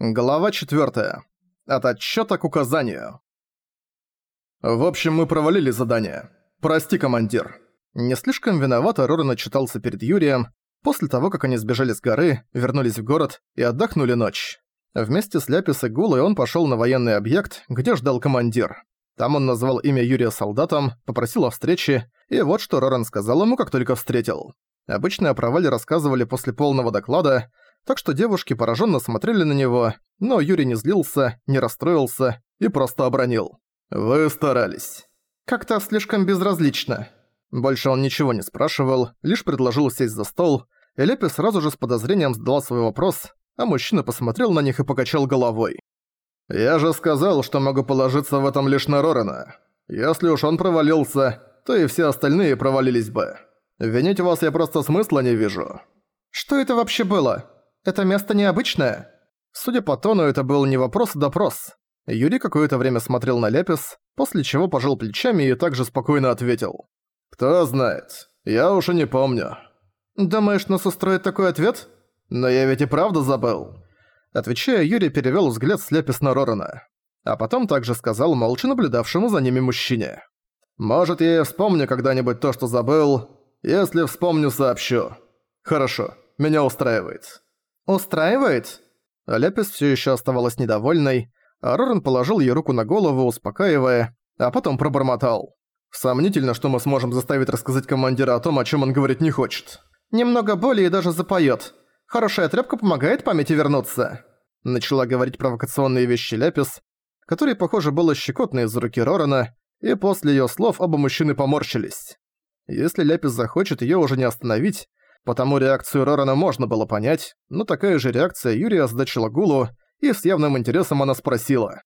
Глава 4. От отчёта к указанию. В общем, мы провалили задание. Прости, командир. Не слишком виновато Роран отчитался перед Юрием, после того, как они сбежали с горы, вернулись в город и отдохнули ночь. Вместе с Ляпис и Гулой он пошёл на военный объект, где ждал командир. Там он назвал имя Юрия солдатом, попросил о встрече, и вот что Роран сказал ему, как только встретил. Обычно о провале рассказывали после полного доклада, так что девушки пораженно смотрели на него, но Юрий не злился, не расстроился и просто обронил. «Вы старались». Как-то слишком безразлично. Больше он ничего не спрашивал, лишь предложил сесть за стол, и Лепи сразу же с подозрением задала свой вопрос, а мужчина посмотрел на них и покачал головой. «Я же сказал, что могу положиться в этом лишь на Рорана. Если уж он провалился, то и все остальные провалились бы. Винить вас я просто смысла не вижу». «Что это вообще было?» Это место необычное?» Судя по тону, это был не вопрос, а допрос. Юрий какое-то время смотрел на Лепис, после чего пожал плечами и также спокойно ответил. «Кто знает. Я уж и не помню». «Думаешь, нас устроит такой ответ? Но я ведь и правда забыл». Отвечая, Юрий перевёл взгляд с Лепис на Рорана. А потом также сказал молча наблюдавшему за ними мужчине. «Может, я вспомню когда-нибудь то, что забыл. Если вспомню, сообщу. Хорошо, меня устраивает». «Устраивает?» Лепис все еще оставалась недовольной, а Рорен положил ей руку на голову, успокаивая, а потом пробормотал. «Сомнительно, что мы сможем заставить рассказать командира о том, о чем он говорить не хочет. Немного боли и даже запоет. Хорошая тряпка помогает памяти вернуться». Начала говорить провокационные вещи Лепис, которые, похоже, было щекотно из руки Рорана, и после ее слов оба мужчины поморщились. Если Лепис захочет, ее уже не остановить, Потому реакцию Рорана можно было понять, но такая же реакция Юрия озадачила Гулу, и с явным интересом она спросила.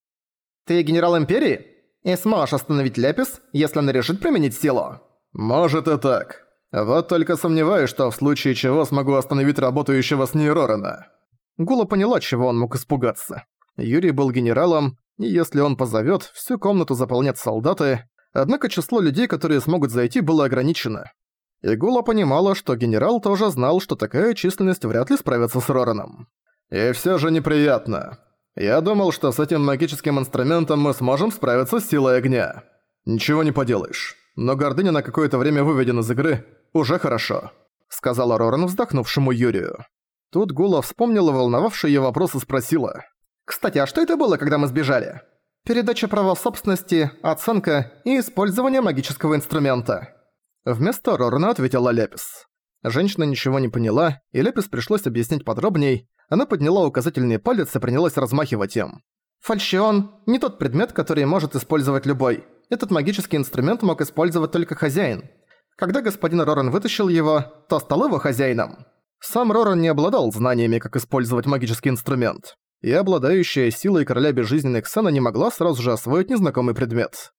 «Ты генерал Империи? И сможешь остановить Лепис, если она решит применить силу?» «Может и так. Вот только сомневаюсь, что в случае чего смогу остановить работающего с ней Рорана». Гула поняла, чего он мог испугаться. Юрий был генералом, и если он позовёт, всю комнату заполнят солдаты, однако число людей, которые смогут зайти, было ограничено. Игула понимала, что генерал тоже знал, что такая численность вряд ли справится с Рораном. «И всё же неприятно. Я думал, что с этим магическим инструментом мы сможем справиться с силой огня. Ничего не поделаешь. Но гордыня на какое-то время выведена из игры уже хорошо», — сказала Роран вздохнувшему Юрию. Тут Гула вспомнила волновавшие её вопрос и спросила. «Кстати, а что это было, когда мы сбежали?» «Передача права собственности, оценка и использование магического инструмента». Вместо Рорана ответила Лепис. Женщина ничего не поняла, и Лепис пришлось объяснить подробней. Она подняла указательный палец и принялась размахивать им. Фальшион – не тот предмет, который может использовать любой. Этот магический инструмент мог использовать только хозяин. Когда господин Роран вытащил его, то стал его хозяином. Сам Роран не обладал знаниями, как использовать магический инструмент. И обладающая силой короля безжизненной Ксана не могла сразу же освоить незнакомый предмет.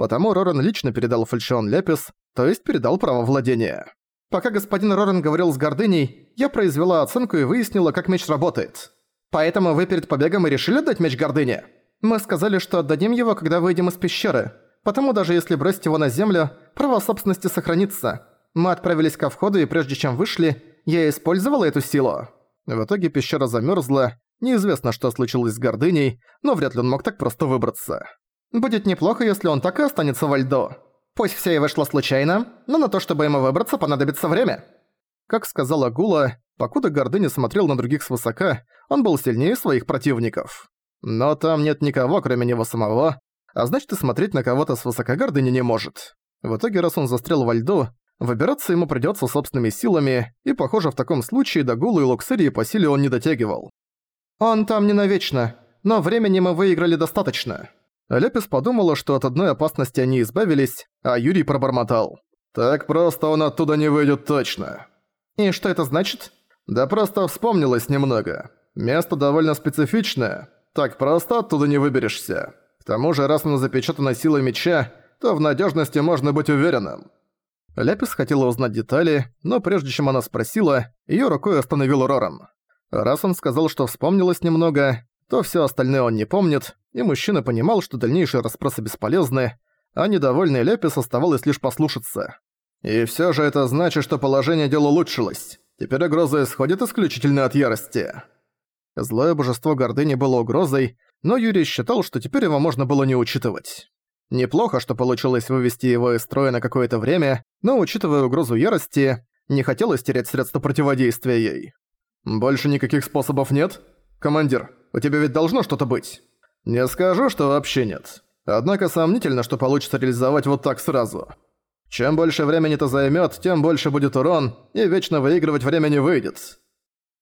Потому Роран лично передал фальшион Лепис, то есть передал право владения. Пока господин Роран говорил с гордыней, я произвела оценку и выяснила, как меч работает. Поэтому вы перед побегом и решили дать меч гордыне? Мы сказали, что отдадим его, когда выйдем из пещеры. Потому даже если бросить его на землю, право собственности сохранится. Мы отправились ко входу, и прежде чем вышли, я использовала эту силу. В итоге пещера замерзла. Неизвестно, что случилось с гордыней, но вряд ли он мог так просто выбраться. Будет неплохо, если он так и останется во льду. Пусть все и вышло случайно, но на то, чтобы ему выбраться, понадобится время. Как сказала Гула, покуда Гордыня смотрел на других свысока, он был сильнее своих противников. Но там нет никого, кроме него самого, а значит и смотреть на кого-то свысока Гордыня не может. В итоге, раз он застрял во льду, выбираться ему придётся собственными силами, и, похоже, в таком случае до Гулы и Луксерии по силе он не дотягивал. «Он там не навечно, но времени мы выиграли достаточно». Лепис подумала, что от одной опасности они избавились, а Юрий пробормотал. «Так просто он оттуда не выйдет точно». «И что это значит?» «Да просто вспомнилось немного. Место довольно специфичное. Так просто оттуда не выберешься. К тому же, раз оно запечатано силой меча, то в надежности можно быть уверенным». Ляпис хотела узнать детали, но прежде чем она спросила, ее рукой остановил Роран. Раз он сказал, что вспомнилось немного, то все остальное он не помнит, и мужчина понимал, что дальнейшие расспросы бесполезны, а недовольный Лепис оставалось лишь послушаться. И все же это значит, что положение дела улучшилось. Теперь угроза исходит исключительно от ярости. Злое божество гордыни было угрозой, но Юрий считал, что теперь его можно было не учитывать. Неплохо, что получилось вывести его из строя на какое-то время, но, учитывая угрозу ярости, не хотелось терять средства противодействия ей. «Больше никаких способов нет? Командир, у тебя ведь должно что-то быть?» «Не скажу, что вообще нет. Однако сомнительно, что получится реализовать вот так сразу. Чем больше времени это займет, тем больше будет урон, и вечно выигрывать время не выйдет».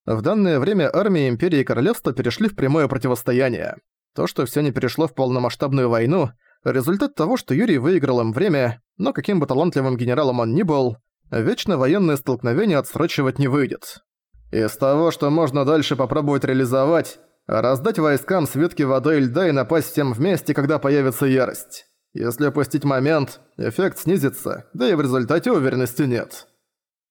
В данное время армии Империи и Королевства перешли в прямое противостояние. То, что все не перешло в полномасштабную войну, результат того, что Юрий выиграл им время, но каким бы талантливым генералом он ни был, вечно военное столкновение отсрочивать не выйдет. Из того, что можно дальше попробовать реализовать, раздать войскам свитки воды и льда и напасть всем вместе, когда появится ярость. Если опустить момент, эффект снизится, да и в результате уверенности нет.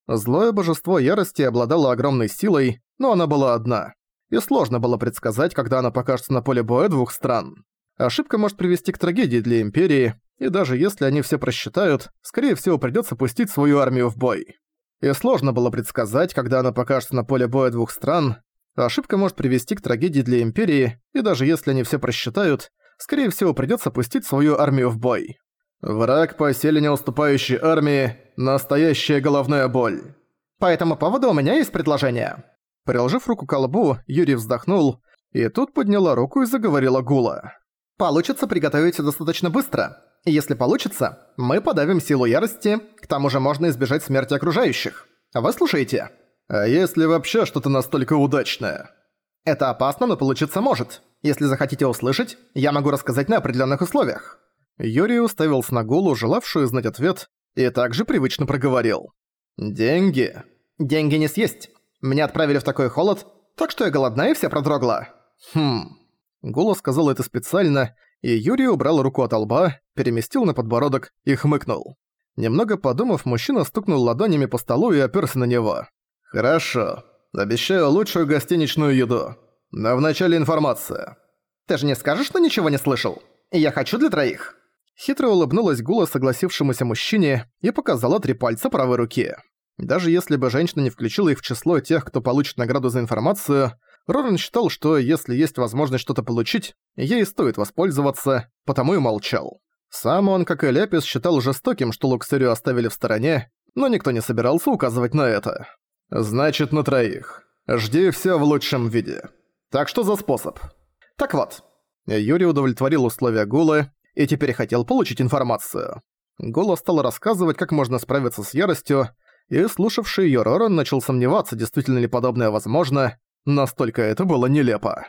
Злое божество ярости обладало огромной силой, но она была одна. И сложно было предсказать, когда она покажется на поле боя двух стран. Ошибка может привести к трагедии для Империи, и даже если они все просчитают, скорее всего придётся пустить свою армию в бой. И сложно было предсказать, когда она покажется на поле боя двух стран. Ошибка может привести к трагедии для Империи, и даже если они все просчитают, скорее всего придётся пустить свою армию в бой. Враг по силе не уступающей армии – настоящая головная боль. По этому поводу у меня есть предложение. Приложив руку к колбу, Юрий вздохнул, и тут подняла руку и заговорила Гула. «Получится приготовить достаточно быстро. Если получится, мы подавим силу ярости, к тому же можно избежать смерти окружающих. Вы слушаете? А если вообще что-то настолько удачное? Это опасно, но получиться может. Если захотите услышать, я могу рассказать на определенных условиях. Юрий уставился на Гулу, желавшую знать ответ, и также привычно проговорил. «Деньги. Деньги не съесть. Меня отправили в такой холод, так что я голодна и вся продрогла». «Хм...» Гула сказал это специально, и Юрий убрал руку от лба, переместил на подбородок и хмыкнул. Немного подумав, мужчина стукнул ладонями по столу и оперся на него. «Хорошо. Обещаю лучшую гостиничную еду. Но вначале информация». «Ты же не скажешь, что ничего не слышал? Я хочу для троих». Хитро улыбнулась Гула согласившемуся мужчине и показала три пальца правой руки. Даже если бы женщина не включила их в число тех, кто получит награду за информацию, Рорен считал, что если есть возможность что-то получить, ей стоит воспользоваться, потому и молчал. Сам он, как и Лепис, считал жестоким, что Луксерию оставили в стороне, но никто не собирался указывать на это. «Значит, на троих. Жди все в лучшем виде. Так что за способ?» «Так вот». Юрий удовлетворил условия Гулы и теперь хотел получить информацию. Гула стала рассказывать, как можно справиться с яростью, и слушавший её Роран начал сомневаться, действительно ли подобное возможно, Настолько это было нелепо.